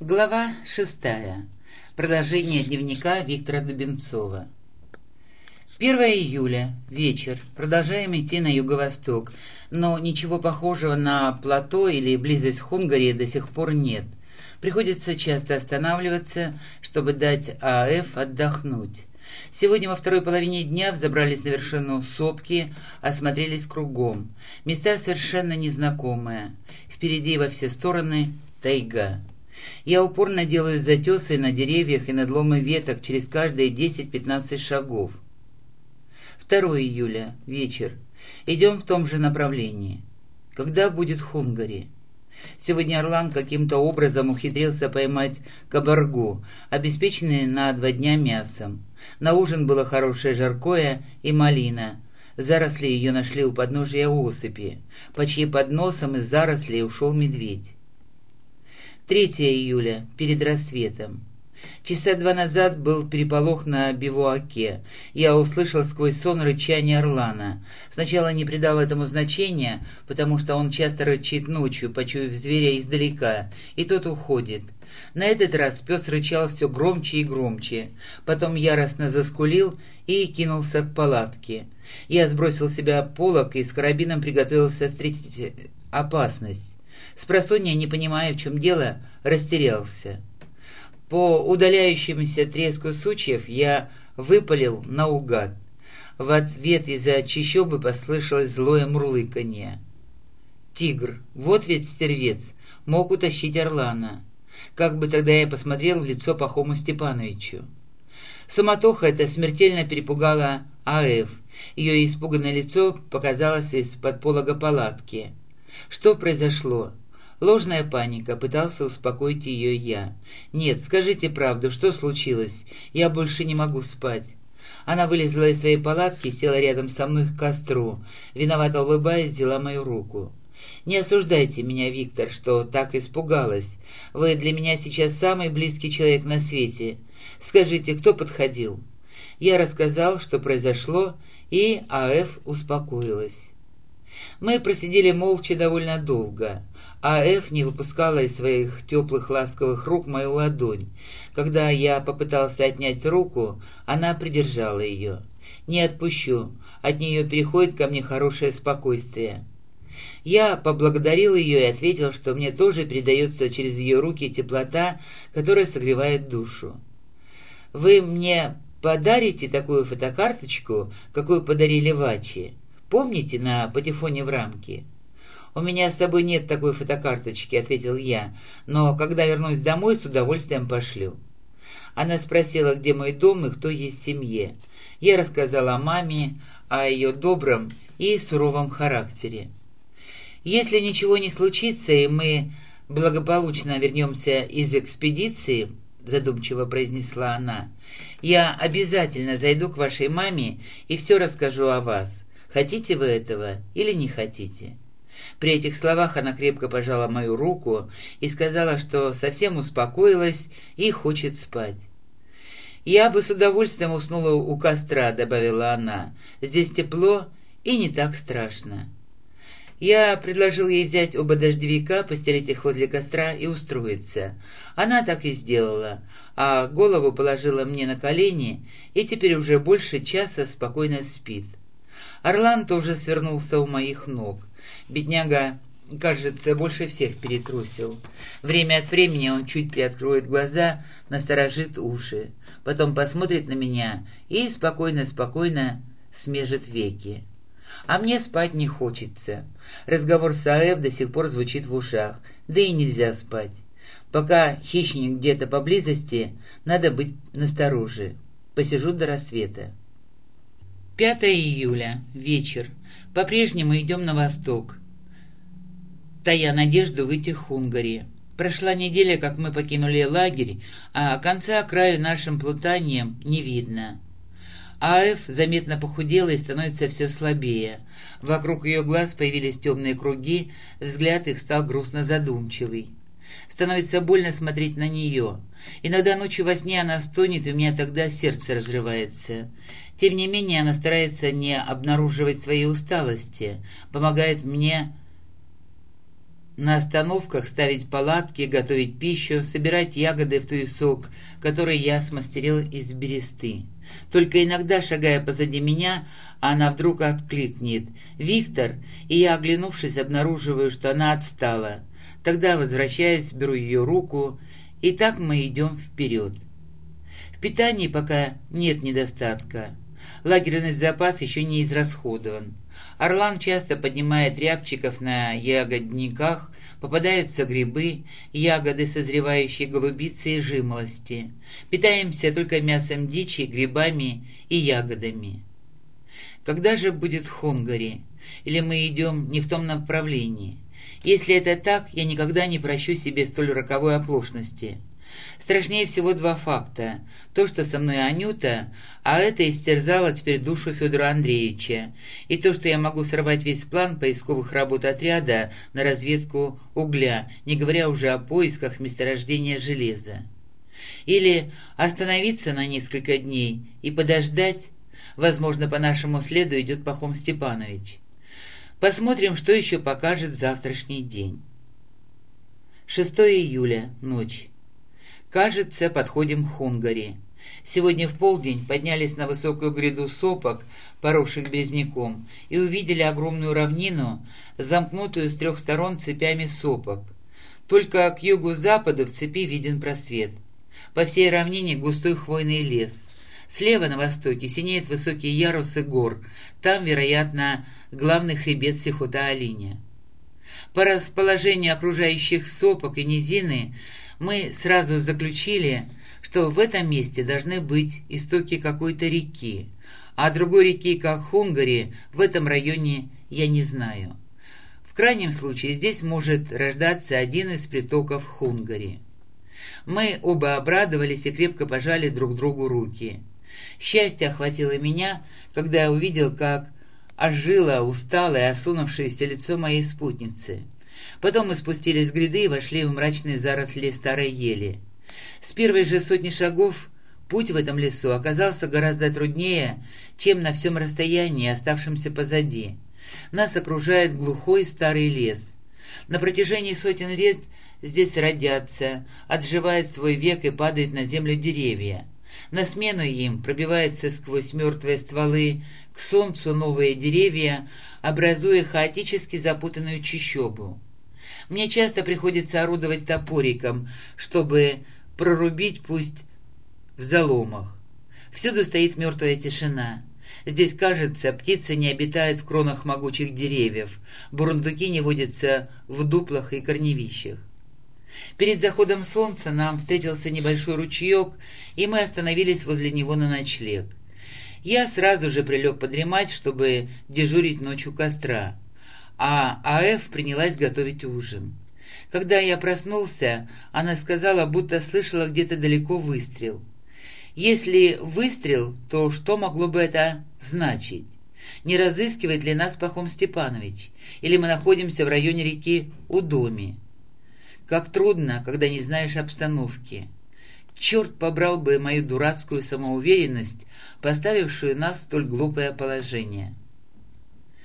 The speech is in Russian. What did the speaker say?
Глава шестая. Продолжение дневника Виктора Дубенцова. 1 июля. Вечер. Продолжаем идти на юго-восток, но ничего похожего на плато или близость Хунгарии до сих пор нет. Приходится часто останавливаться, чтобы дать АФ отдохнуть. Сегодня во второй половине дня взобрались на вершину сопки, осмотрелись кругом. Места совершенно незнакомые. Впереди во все стороны тайга. Я упорно делаю затесы на деревьях и надломы веток через каждые 10-15 шагов. 2 июля. Вечер. Идем в том же направлении. Когда будет Хунгари? Сегодня Орлан каким-то образом ухитрился поймать кабаргу, обеспеченный на два дня мясом. На ужин было хорошее жаркое и малина. Заросли ее нашли у подножия осыпи, по под носом из зарослей ушел медведь. 3 июля, перед рассветом. Часа два назад был переполох на бивуаке. Я услышал сквозь сон рычание Орлана. Сначала не придал этому значения, потому что он часто рычит ночью, почуяв зверя издалека, и тот уходит. На этот раз пес рычал все громче и громче. Потом яростно заскулил и кинулся к палатке. Я сбросил себя полок и с карабином приготовился встретить опасность. Спросонья, не понимая, в чем дело, растерялся. По удаляющемуся треску сучьев я выпалил наугад. В ответ из-за чащобы послышалось злое мурлыканье. «Тигр, вот ведь стервец, мог утащить Орлана. Как бы тогда я посмотрел в лицо Пахому Степановичу?» Суматоха это смертельно перепугала А.Ф. Ее испуганное лицо показалось из-под полога палатки. «Что произошло?» Ложная паника, пытался успокоить ее я. «Нет, скажите правду, что случилось? Я больше не могу спать». Она вылезла из своей палатки, села рядом со мной к костру. Виновато улыбаясь, взяла мою руку. «Не осуждайте меня, Виктор, что так испугалась. Вы для меня сейчас самый близкий человек на свете. Скажите, кто подходил?» Я рассказал, что произошло, и А.Ф. успокоилась. Мы просидели молча довольно долго а Эф не выпускала из своих теплых ласковых рук мою ладонь. Когда я попытался отнять руку, она придержала ее. «Не отпущу, от нее переходит ко мне хорошее спокойствие». Я поблагодарил ее и ответил, что мне тоже передается через ее руки теплота, которая согревает душу. «Вы мне подарите такую фотокарточку, какую подарили Вачи? Помните на патефоне в рамке?» «У меня с собой нет такой фотокарточки», — ответил я, «но когда вернусь домой, с удовольствием пошлю». Она спросила, где мой дом и кто есть в семье. Я рассказала о маме, о ее добром и суровом характере. «Если ничего не случится, и мы благополучно вернемся из экспедиции», — задумчиво произнесла она, — «я обязательно зайду к вашей маме и все расскажу о вас. Хотите вы этого или не хотите?» При этих словах она крепко пожала мою руку и сказала, что совсем успокоилась и хочет спать. «Я бы с удовольствием уснула у костра», — добавила она. «Здесь тепло и не так страшно». Я предложил ей взять оба дождевика, постелить их возле костра и устроиться. Она так и сделала, а голову положила мне на колени и теперь уже больше часа спокойно спит. Орлан тоже свернулся у моих ног. Бедняга, кажется, больше всех перетрусил. Время от времени он чуть приоткроет глаза, насторожит уши, потом посмотрит на меня и спокойно-спокойно смежит веки. А мне спать не хочется. Разговор с АЭФ до сих пор звучит в ушах, да и нельзя спать. Пока хищник где-то поблизости, надо быть настороже. Посижу до рассвета. 5 июля. Вечер. По-прежнему идем на восток, тая надежду выйти в Хунгари. Прошла неделя, как мы покинули лагерь, а конца краю нашим плутанием не видно. АФ заметно похудела и становится все слабее. Вокруг ее глаз появились темные круги, взгляд их стал грустно задумчивый. Становится больно смотреть на нее. Иногда ночью во сне она стонет, и у меня тогда сердце разрывается. Тем не менее, она старается не обнаруживать своей усталости, помогает мне на остановках ставить палатки, готовить пищу, собирать ягоды в туесок, который я смастерил из бересты. Только иногда, шагая позади меня, она вдруг откликнет «Виктор!» и я, оглянувшись, обнаруживаю, что она отстала. Тогда, возвращаясь, беру ее руку, и так мы идем вперед. В питании пока нет недостатка. Лагерный запас еще не израсходован. Орлан часто поднимает рябчиков на ягодниках, попадаются грибы, ягоды, созревающие голубицы и жимолости. Питаемся только мясом дичи, грибами и ягодами. Когда же будет Хунгари? Или мы идем не в том направлении? Если это так, я никогда не прощу себе столь роковой оплошности. Страшнее всего два факта. То, что со мной Анюта, а это истерзало теперь душу Федора Андреевича, и то, что я могу сорвать весь план поисковых работ отряда на разведку угля, не говоря уже о поисках месторождения железа. Или остановиться на несколько дней и подождать, возможно, по нашему следу идет Пахом Степанович. Посмотрим, что еще покажет завтрашний день. 6 июля, ночь. Кажется, подходим к Хунгари. Сегодня в полдень поднялись на высокую гряду сопок, поросших березняком, и увидели огромную равнину, замкнутую с трех сторон цепями сопок. Только к югу-западу в цепи виден просвет. По всей равнине густой хвойный лес. Слева на востоке синеют высокие ярусы гор. Там, вероятно, главный хребет Сихота-Алиня. По расположению окружающих сопок и низины мы сразу заключили, что в этом месте должны быть истоки какой-то реки, а другой реки, как Хунгари, в этом районе я не знаю. В крайнем случае здесь может рождаться один из притоков Хунгари. Мы оба обрадовались и крепко пожали друг другу руки. Счастье охватило меня, когда я увидел, как ожило усталое, осунувшееся лицо моей спутницы. Потом мы спустились с гряды и вошли в мрачные заросли старой ели. С первой же сотни шагов путь в этом лесу оказался гораздо труднее, чем на всем расстоянии, оставшемся позади. Нас окружает глухой старый лес. На протяжении сотен лет здесь родятся, отживают свой век и падают на землю деревья. На смену им пробиваются сквозь мертвые стволы к солнцу новые деревья, образуя хаотически запутанную чащобу. Мне часто приходится орудовать топориком, чтобы прорубить пусть в заломах. Всюду стоит мертвая тишина. Здесь, кажется, птицы не обитают в кронах могучих деревьев, бурундуки не водятся в дуплах и корневищах. Перед заходом солнца нам встретился небольшой ручеек, и мы остановились возле него на ночлег. Я сразу же прилег подремать, чтобы дежурить ночью костра а А.Ф. принялась готовить ужин. Когда я проснулся, она сказала, будто слышала где-то далеко выстрел. Если выстрел, то что могло бы это значить? Не разыскивает ли нас Пахом Степанович? Или мы находимся в районе реки Удоми? Как трудно, когда не знаешь обстановки. Черт побрал бы мою дурацкую самоуверенность, поставившую нас в столь глупое положение.